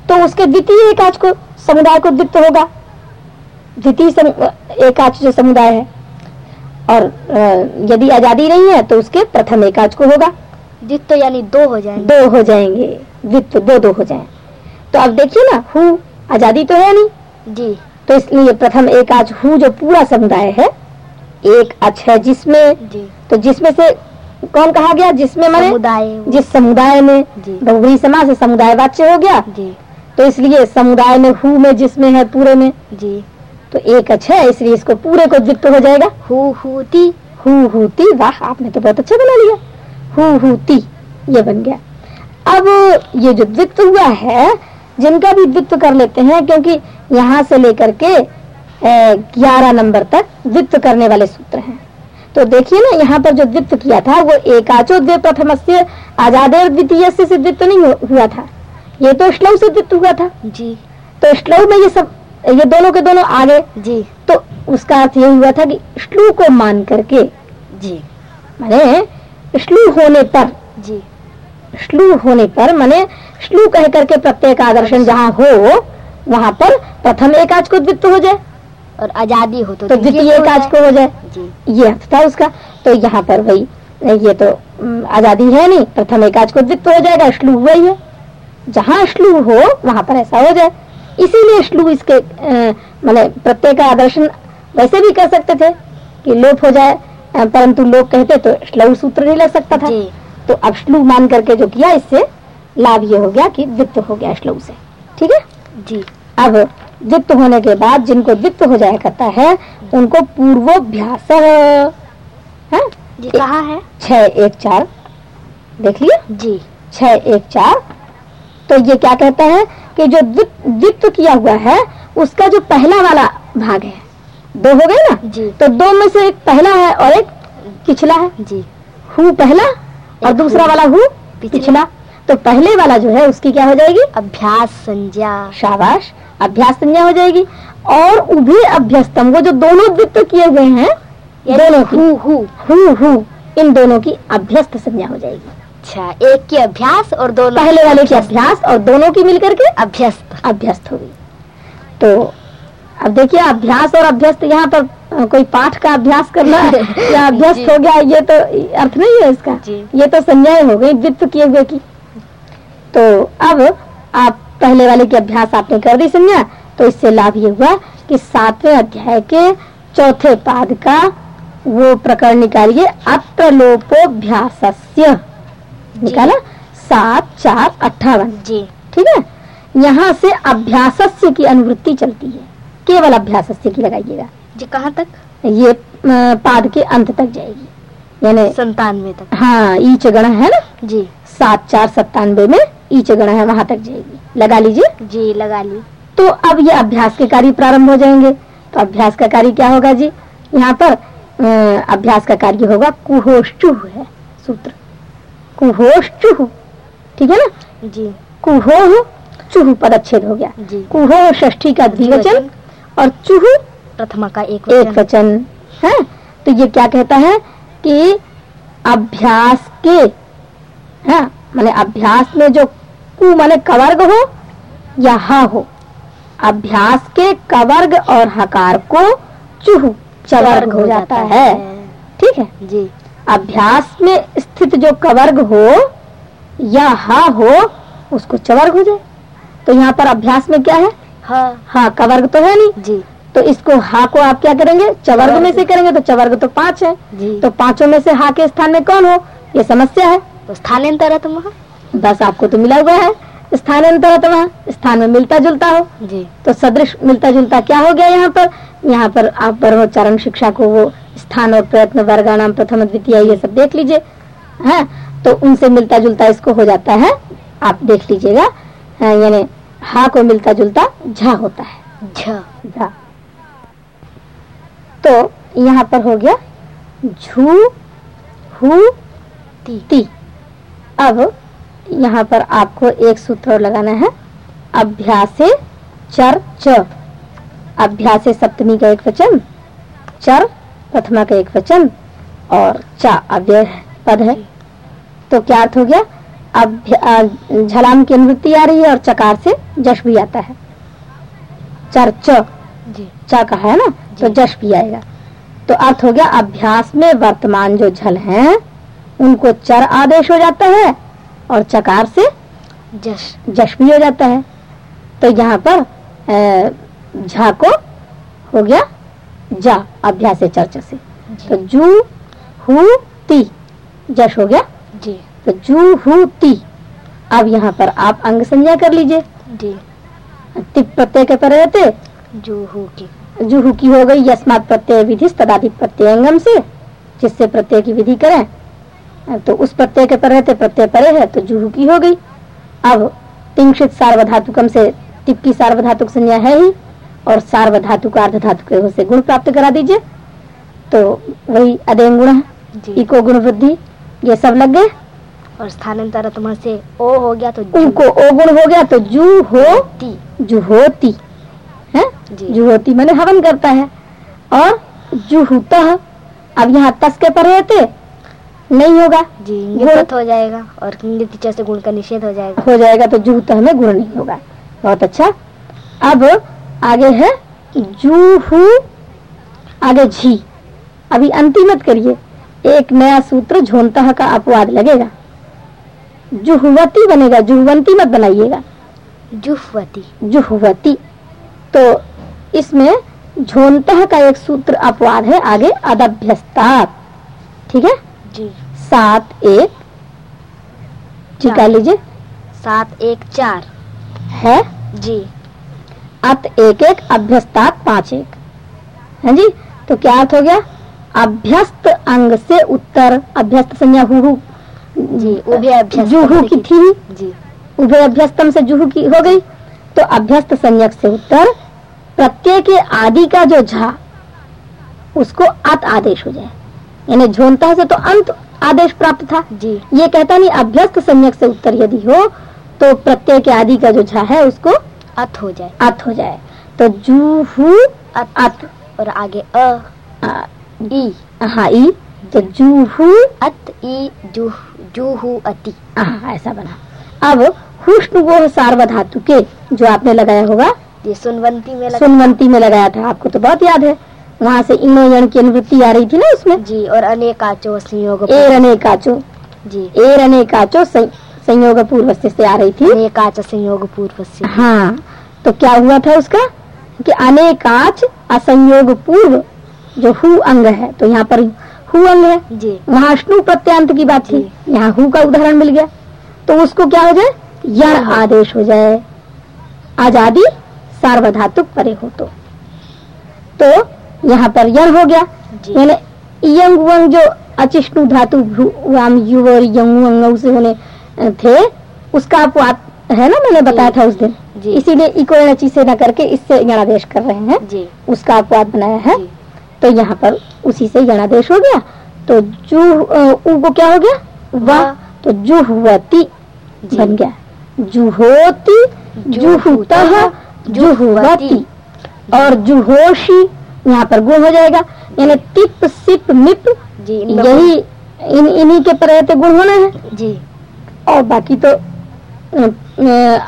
Speaker 1: तो उसके द्वितीय एकाच को समुदाय को द्वित्व होगा। द्वितीय सम- एकाच जो समुदाय है और यदि आज़ादी नहीं है तो उसके प्रथम एकाच को होगा।
Speaker 2: द्वित्व यानी दो हो जाएँगे।
Speaker 1: दो हो जाएँगे। द्वित्व दो दो हो जाए। तो अब देखिए ना हु आज़ादी तो है नहीं।
Speaker 2: जी।
Speaker 1: तो इसलिए प्रथम एकाच हु जो पूरा समुदाय है एक अच है जिसमें तो जिसमें से कौन कहा गया? जिसमें माने
Speaker 2: समुदाय
Speaker 1: जिस समुदाय में। बहुबरी समाज से समुदाय वाच्य हो गया।
Speaker 2: जी।
Speaker 1: तो इसलिए समुदाय में हु में जिसमें है पूरे में।
Speaker 2: जी।
Speaker 1: तो एक अच्छा है इसलिए इसको पूरे को द्वित्व हो जाएगा।
Speaker 2: Who Houthi.
Speaker 1: हु हुती वाह आपने तो बहुत अच्छा बना लिया। हु हुती ये बन गया। अब ये जो द्वित्व हुआ है जिनका भी द्वित्व कर लेते हैं क्योंकि यहाँ से लेकर के ग्यारह नंबर तक द्वित्व करने वाले सूत्र हैं। तो देखिए ना यहाँ पर जो द्वित्व किया था वो एकाचो द्वे प्रथम से आजादे द्वितीय से द्वित्व नहीं हुआ था। ये तो श्लव से द्वित्व हुआ था।
Speaker 2: जी।
Speaker 1: तो श्लव में ये सब ये दोनों के दोनों आ गए
Speaker 2: जी।
Speaker 1: तो उसका अर्थ ये हुआ था कि श्लू को मान करके
Speaker 2: जी।
Speaker 1: मैंने श्लू होने पर
Speaker 2: जी।
Speaker 1: श्लू होने पर मैंने श्लू कह करके प्रत्येक आदर्शन जहाँ हो वहाँ पर प्रथम एकाच को द्वित्व हो जाए।
Speaker 2: और आज़ादी हो तो
Speaker 1: तो द्वितीय एकाच को हो। जाए ये अर्थ था उसका। तो यहाँ पर वही ये तो आज़ादी है नहीं। प्रथम एकाच को द्वित्व हो जाएगा श्लू हुआ ही। है जहाँ श्लू हो वहाँ पर ऐसा हो जाए। इसीलिए श्लू इसके माने का आदर्शन वैसे भी कर सकते थे कि लोप हो जाए। परंतु लोग कहते तो श्लव सूत्र नहीं लग सकता था। तो अब श्लू मान करके जो किया इससे लाभ ये हो गया कि द्वित्व हो गया श्लव से। ठीक है?
Speaker 2: जी।
Speaker 1: अब द्वित्व होने के बाद जिनको द्वित्व हो जाया करता है उनको पूर्वोभ्यास है।
Speaker 2: जी है?
Speaker 1: छह एक चार। देख लिया?
Speaker 2: जी।
Speaker 1: छह एक चार। तो ये क्या कहता है कि जो द्वित- किया हुआ है उसका जो पहला वाला भाग है दो हो गए ना?
Speaker 2: जी।
Speaker 1: तो दो में से एक पहला है और एक पिछला है।
Speaker 2: जी।
Speaker 1: हु पहला और दूसरा वाला हु
Speaker 2: पिछला।
Speaker 1: तो पहले वाला जो है उसकी क्या हो जाएगी?
Speaker 2: अभ्यास संज्ञा।
Speaker 1: शाबाश अभ्यास संज्ञा हो जाएगी। और उभे अभ्यस्तम वो जो दोनों द्वित्व किए हुए हैं दोनों की।
Speaker 2: हु हु।
Speaker 1: हु हु इन दोनों की अभ्यस्त संज्ञा हो जाएगी।
Speaker 2: अच्छा एक की अभ्यास और दोनों
Speaker 1: पहले वाले की अभ्यास और दोनों की मिलकर के
Speaker 2: अभ्यस्त।
Speaker 1: अभ्यस्त होगी तो अब देखिए अभ्यास और अभ्यस्त यहाँ पर कोई पाठ का अभ्यास करना या अभ्यस्त हो गया ये तो अर्थ नहीं है इसका। ये तो संज्ञा हो गई द्वित्व किए हुए की। तो अब आप पहले वाले की अभ्यास आपने कर दी संज्ञा। तो इससे लाभ ये हुआ कि सातवें अध्याय के चौथे पाद का वो प्रकरण निकालिए। अत्र लोपोभ्यासस्य निकाला? सात चार अट्ठावन।
Speaker 2: जी।
Speaker 1: ठीक है? यहाँ से अभ्यासस्य की अनुवृत्ति चलती है। केवल अभ्यासस्य की लगाइएगा।
Speaker 2: जी कहाँ तक?
Speaker 1: ये पाद के अंत तक जाएगी। यानी
Speaker 2: संतानवे तक।
Speaker 1: हाँ ईच गण है ना?
Speaker 2: जी।
Speaker 1: सात चार सत्तानवे में ईच गण है वहाँ तक जाएगी। लगा लीजिए।
Speaker 2: जी लगा ली।
Speaker 1: तो अब ये अभ्यास के कार्य प्रारंभ हो जाएँगे। तो अभ्यास का कार्य क्या होगा जी? यहाँ पर अभ्यास का कार्य होगा कुहोश्चुह है सूत्र। कुहोश्चुह ठीक है ना?
Speaker 2: जी।
Speaker 1: कुहो चुह पदच्छेद हो गया।
Speaker 2: जी।
Speaker 1: कुहो षष्ठी का द्विवचन और चुह
Speaker 2: प्रथमा का एक वचन,
Speaker 1: एक
Speaker 2: वचन
Speaker 1: है? तो ये क्या कहता है कि अभ्यास के हाँ? माने अभ्यास में जो कु माने कवर्ग हो या हा। हो अभ्यास के कवर्ग और हकार को चुह चवर्ग हो जाता है। ठीक है?
Speaker 2: जी।
Speaker 1: अभ्यास में स्थित जो कवर्ग हो या हा हो उसको चवर्ग हो जाए। तो यहाँ पर अभ्यास में क्या है?
Speaker 2: हाँ।
Speaker 1: हाँ कवर्ग तो है नहीं।
Speaker 2: जी।
Speaker 1: तो इसको हा को आप क्या करेंगे? चवर्ग में से करेंगे तो चवर्ग तो पाँच है।
Speaker 2: जी।
Speaker 1: तो पाँचों में से हा के स्थान में कौन हो? ये समस्या है।
Speaker 2: तो स्थानांतर है तुम
Speaker 1: बस आपको तो मिला हुआ है। स्थानांतर वहाँ स्थान में मिलता जुलता हो।
Speaker 2: जी।
Speaker 1: तो सदृश मिलता जुलता क्या हो गया यहाँ पर? यहाँ पर आप ब्रह्मोच्चारण शिक्षा को वो स्थान और प्रयत्न वर्गानाम प्रथम द्वितीय ये सब देख लीजिए। है तो उनसे मिलता जुलता इसको हो जाता है। आप देख लीजिएगा। हाँ, यानी हा को मिलता जुलता झा होता है।
Speaker 2: झ।
Speaker 1: झा। तो यहाँ पर हो गया झू हु
Speaker 2: ती।
Speaker 1: ती। अब यहाँ पर आपको एक सूत्र लगाना है। अभ्यासे चर च। अभ्यासे सप्तमी का एक वचन चर प्रथमा का एक वचन और चा अव्यय पद है। तो क्या अर्थ हो गया? झलाम की अनुवृत्ति आ रही है और चकार से जश भी आता है। चर च। चा कहा है ना? तो जश भी आएगा। तो अर्थ हो गया अभ्यास में वर्तमान जो झल हैं उनको चर आदेश हो जाता है और चकार से
Speaker 2: जश।
Speaker 1: जश भी हो जाता है। तो यहाँ पर झा को हो गया जा अभ्यास चर्चा से। तो
Speaker 2: जू
Speaker 1: हु ती जश हो गया।
Speaker 2: जी।
Speaker 1: तो जू हु ती अब यहाँ पर आप अंग संज्ञा कर लीजिए।
Speaker 2: जी।
Speaker 1: तिप प्रत्यय के पर रहते।
Speaker 2: जूहू की
Speaker 1: जुहू की हो गई यस्मात प्रत्यय विधि तदाधिक प्रत्ययंगम से जिससे प्रत्यय की विधि करें। तो उस प्रत्यय के पर रहते प्रत्यय परे है तो जुहू की हो गई। अब तिंक्षित सार्वधातुकम से टिप की सार्वधातुक संज्ञा है ही और सार्वधातु का अर्ध धातु के से गुण प्राप्त करा दीजिए। तो वही अदेंग गुण है इको गुण वृद्धि ये सब लग गए।
Speaker 2: और स्थानांतर तुम्हारे से ओ हो गया तो
Speaker 1: उनको ओ गुण हो गया तो जू हो
Speaker 2: ती
Speaker 1: जुहोती है?
Speaker 2: जी।
Speaker 1: जुहोती मैंने हवन करता है। और जुहुता अब यहाँ तस के पर रहते नहीं होगा।
Speaker 2: जी
Speaker 1: गुण-
Speaker 2: हो जाएगा और नितिचय से गुण का निषेध हो जाएगा।
Speaker 1: हो जाएगा तो जुहुता में गुण नहीं होगा। बहुत अच्छा। अब आगे है जूहू आगे झी। अभी अंतिम मत करिए। एक नया सूत्र झोंता का अपवाद लगेगा। जुहवती बनेगा। जुहवंती मत बनाइएगा।
Speaker 2: जुहवती।
Speaker 1: जुहवती। तो इसमें झोंतः का एक सूत्र अपवाद है। आगे अदभ्यस्ता ठीक है?
Speaker 2: जी।
Speaker 1: सात एक। निकाल
Speaker 2: चार।
Speaker 1: लीजिए।
Speaker 2: सात एक चार।
Speaker 1: है?
Speaker 2: जी।
Speaker 1: अत एक एक अभ्यस्तात पाँच एक। है जी? तो क्या अर्थ हो गया? अभ्यस्त अंग से उत्तर। अभ्यस्त संज्ञा हु
Speaker 2: जी उभय अभ्यस्त
Speaker 1: जुहू की थी?
Speaker 2: जी।
Speaker 1: उभय अभ्यस्तम से जुहू की हो गई। तो अभ्यस्त संज्ञक से उत्तर प्रत्यय के आदि का जो झा उसको अत आदेश हो जाए। यानी झोनता से तो अंत आदेश प्राप्त था।
Speaker 2: जी।
Speaker 1: ये कहता नहीं अभ्यस्त संज्ञक से उत्तर यदि हो तो प्रत्यय के आदि का जो झा है उसको
Speaker 2: अत हो जाए।
Speaker 1: अत हो जाए। तो जूहू
Speaker 2: अत
Speaker 1: अत
Speaker 2: और आगे अ।
Speaker 1: आ,
Speaker 2: ई।
Speaker 1: हाँ ई। तो जूहू
Speaker 2: अत ई जुह जूहू अति।
Speaker 1: हाँ ऐसा बना। अब हुष्ण वो सार्वधातु के जो आपने लगाया होगा
Speaker 2: ये सुनवंती में
Speaker 1: सुनवंती में लगाया था आपको तो बहुत याद है। वहाँ से इनो यण की अनुवृत्ति आ रही थी ना उसमें?
Speaker 2: जी और अनेकाचो संयोग
Speaker 1: एर अनेकाचो
Speaker 2: जी।
Speaker 1: एर अनेकाचो संयोग पूर्व से आ रही थी।
Speaker 2: अनेकाच संयोग पूर्व से
Speaker 1: हाँ तो क्या हुआ था उसका? कि अनेकाच असंयोग पूर्व जो हु अंग है तो यहाँ पर हु अंग है।
Speaker 2: जी।
Speaker 1: वहाँ अष्णु प्रत्यांत की बात थी। यहाँ हु का उदाहरण मिल गया। तो उसको क्या हो जाए? यण। आदेश हो जाए। आज़ादी सार्वधातुक परे हो तो। तो यहाँ पर यण हो गया। यानी यंग वंग जो अचिष्णु धातु यु और यंग वंग से होने थे उसका अपवाद है ना मैंने बताया था उस दिन। इसीलिए इको एनची से न करके इससे यणादेश कर रहे हैं।
Speaker 2: जी।
Speaker 1: उसका अपवाद बनाया है। तो यहाँ पर उसी से यणादेश हो गया। तो जू अ, को क्या हो गया? वाह। तो जुहवती। बन गया। जुहोती जुहुतः जुहुवती। और जुहोशी यहाँ पर गुण हो जाएगा। यानी टिप सिप मिप
Speaker 2: जी
Speaker 1: यही इन इन्हीं के पर गुण होना है।
Speaker 2: जी।
Speaker 1: और बाकी तो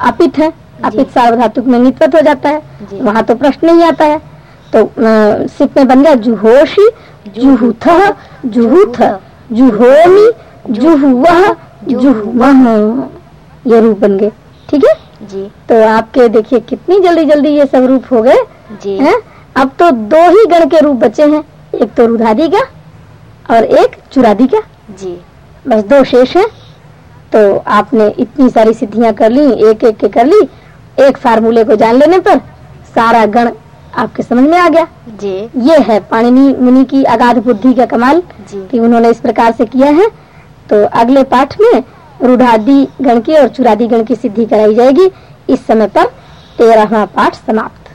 Speaker 1: अपित है। अपित सार्वधातुक में नित्वत हो जाता है। वहाँ तो प्रश्न नहीं आता है। तो सिप में बन गया जुहोशी जुहुथ जुहुथ जुहोमी जुहुवह जुहुमह ये रूप बन गए। ठीक है?
Speaker 2: जी।
Speaker 1: तो आपके देखिए कितनी जल्दी जल्दी ये सब रूप हो गए।
Speaker 2: जी।
Speaker 1: हैं? अब तो दो ही गण के रूप बचे हैं। एक तो रुधादि का और एक चुरादी का।
Speaker 2: जी।
Speaker 1: बस दो शेष हैं। तो आपने इतनी सारी सिद्धियाँ कर ली एक एक के कर ली एक फार्मूले को जान लेने पर सारा गण आपके समझ में आ गया।
Speaker 2: जी।
Speaker 1: ये है पाणिनि मुनि की अगाध बुद्धि का कमाल
Speaker 2: जी।
Speaker 1: कि उन्होंने इस प्रकार से किया है। तो अगले पाठ में रुढ़ादि गण की और चुरादी गण की सिद्धि कराई जाएगी। इस समय पर तेरहवा पाठ समाप्त।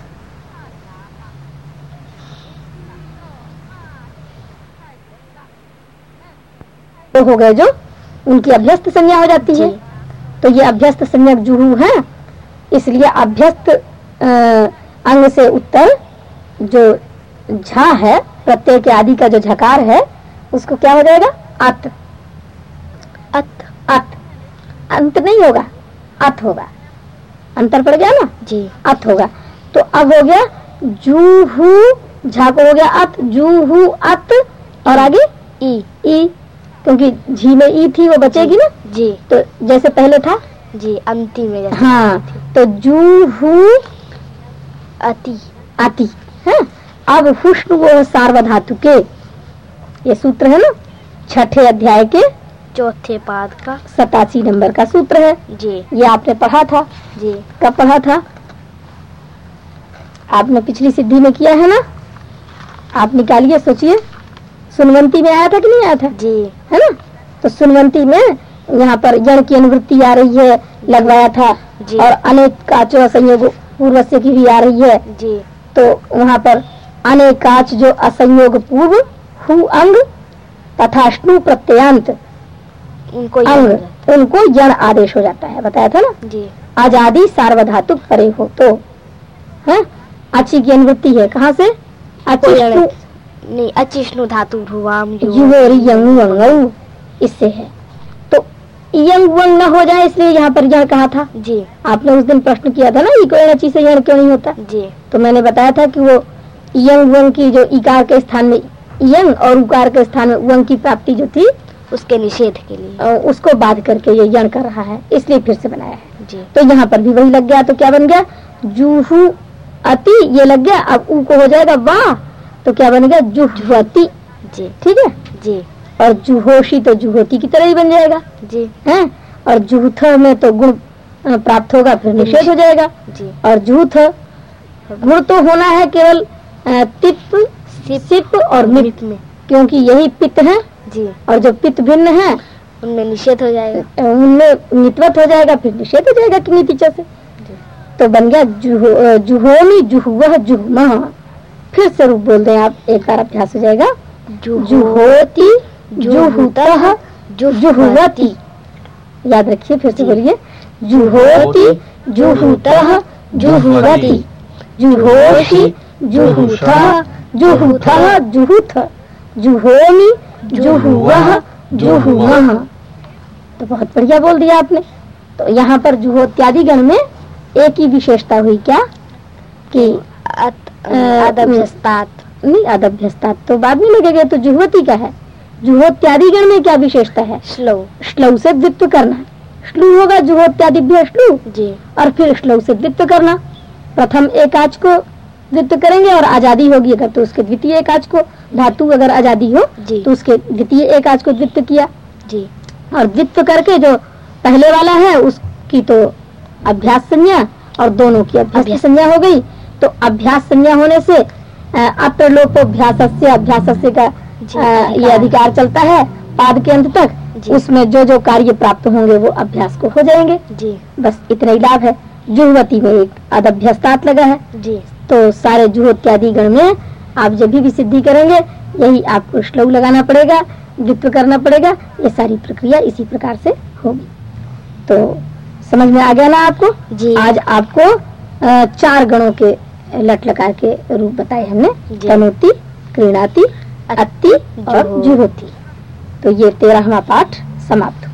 Speaker 1: तो हो गए जो उनकी अभ्यस्त संज्ञा हो जाती है। तो ये अभ्यस्त संज्ञक जुहू है। इसलिए अभ्यस्त अंग से उत्तर जो झा है प्रत्यय के आदि का जो झकार है उसको क्या हो जाएगा? अत।
Speaker 2: अत।
Speaker 1: अत। अंत नहीं होगा। अत होगा। अंतर पड़ गया ना?
Speaker 2: जी।
Speaker 1: अत होगा। तो अब हो गया जूहू झा को हो गया अत जूहू अत और आगे?
Speaker 2: ई।
Speaker 1: ई। क्योंकि झी में ई थी वो बचेगी ना?
Speaker 2: जी।
Speaker 1: तो जैसे पहले था?
Speaker 2: जी अंतिम में जैसे
Speaker 1: हाँ तो जूहू
Speaker 2: अति।
Speaker 1: आती है? अब हुष्ण वो सार्वधातु के ये सूत्र है ना? छठे अध्याय के
Speaker 2: चौथे पाद का।
Speaker 1: सतासी नंबर का सूत्र है।
Speaker 2: जी।
Speaker 1: ये आपने पढ़ा था?
Speaker 2: जी।
Speaker 1: कब पढ़ा था? आपने पिछली सिद्धि में किया है ना? आप निकालिए सोचिए। सुनवंती में आया था कि नहीं आया था?
Speaker 2: जी।
Speaker 1: है ना? तो सुनवंती में यहाँ पर जड़ की अनुवृत्ति आ रही है लगवाया था।
Speaker 2: जी।
Speaker 1: और अनेक काचो संयोग पूर्वस्य की भी आ रही है।
Speaker 2: जी।
Speaker 1: तो वहाँ पर अनेकाच जो असंयोग पूर्व हु अंग तथा श्नु प्रत्ययांत
Speaker 2: उनको
Speaker 1: अंग उनको जड़ आदेश हो जाता है। बताया था ना?
Speaker 2: जी।
Speaker 1: आज़ादी सार्वधातुक परे हो तो। है? अच्छी की अनुवृत्ति है। कहाँ से? अच्छी
Speaker 2: नहीं अचिष्णु धातु युवा।
Speaker 1: युवोरी यंगु अंगऊ इससे है। तो यंग वंग न हो जाए इसलिए यहाँ पर यह कहा था।
Speaker 2: जी।
Speaker 1: आपने उस दिन प्रश्न किया था ना इको एनची से यण क्यों नहीं होता?
Speaker 2: जी।
Speaker 1: तो मैंने बताया था कि वो यंग वंग की जो इकार के स्थान में यंग और उकार के स्थान में वंग की प्राप्ति जो थी
Speaker 2: उसके निषेध के लिए।
Speaker 1: उसको बाध करके ये यण कर रहा है इसलिए फिर से बनाया है।
Speaker 2: जी।
Speaker 1: तो यहाँ पर भी वही लग गया तो क्या बन गया? जूहू अति ये लग गया अब ऊ को हो जाएगा वाह तो क्या बन गया जुहवती।
Speaker 2: जी।
Speaker 1: ठीक है?
Speaker 2: जी।
Speaker 1: और जुहोशी तो जुहोती की तरह ही बन जाएगा।
Speaker 2: जी।
Speaker 1: है? और जूथ में तो गुण प्राप्त होगा फिर निषेध हो जाएगा।
Speaker 2: जी।
Speaker 1: और जूथ गुण तो होना है केवल तिप सिप और
Speaker 2: मित में।
Speaker 1: क्योंकि यही पित्त है।
Speaker 2: जी।
Speaker 1: और जो पित्त भिन्न है
Speaker 2: उनमें निषेध हो जाएगा।
Speaker 1: उनमें नित्वत हो जाएगा फिर निषेध हो जाएगा कि नीतिचा से। तो बन गया जुहो जुहोमी जुहुवह जुहमा। फिर से रूप बोल दें आप एक बार अभ्यास हो जाएगा। जुहोती जुहुतः जुहुवती याद रखिए फिर से
Speaker 2: जी।
Speaker 1: बोलिए। जुहोती जुहुतः जुहुवती जुहोशी जुहुतः जुहुतः जुहुथ। जुहोमी जुहुवह जुहुवह तो बहुत बढ़िया बोल दिया आपने। तो यहाँ पर जुहोत्यादि गण में एक ही विशेषता हुई क्या? कि
Speaker 2: अदभ्यस्तात
Speaker 1: नहीं अदभ्यस्ता तो बाद में लगेगा तो जुहवती का है। जुहोत्यादि गण में क्या विशेषता है?
Speaker 2: स्लो
Speaker 1: श्लव से द्वित्व करना श्लू होगा जुहोत्यादिभ्य श्लू।
Speaker 2: जी।
Speaker 1: और फिर श्लव से द्वित्व करना। प्रथम एकाच को द्वित्व करेंगे और आज़ादी होगी अगर तो उसके द्वितीय एकाच को। धातु अगर आज़ादी हो तो उसके द्वितीय एकाच को द्वित्व किया।
Speaker 2: जी।
Speaker 1: और द्वित्व करके जो पहले वाला है उसकी तो अभ्यास संज्ञा और दोनों की अभ्यास संज्ञा हो गई। तो अभ्यास संज्ञा होने से अप्रलोपोभ्यास से अभ्यास का
Speaker 2: जी,
Speaker 1: ये
Speaker 2: अधिकार।
Speaker 1: अधिकार चलता है पाद के अंत तक उसमें जो जो कार्य प्राप्त होंगे वो अभ्यास को हो जाएँगे।
Speaker 2: जी।
Speaker 1: बस इतना ही लाभ है। जुहवती में एक अदभ्यस्तात लगा है।
Speaker 2: जी।
Speaker 1: तो सारे जुह इत्यादि गण में आप जब भी सिद्धि करेंगे यही आपको श्लोक लगाना पड़ेगा द्वित्व करना पड़ेगा ये सारी प्रक्रिया इसी प्रकार से होगी। तो समझ में आ गया ना आपको?
Speaker 2: जी।
Speaker 1: आज आपको चार गणों के लट लकार के रूप बताए हमने। तनोती क्रीणाती अति और
Speaker 2: जुहोती।
Speaker 1: जुहोती तो ये तेरहवा पाठ समाप्त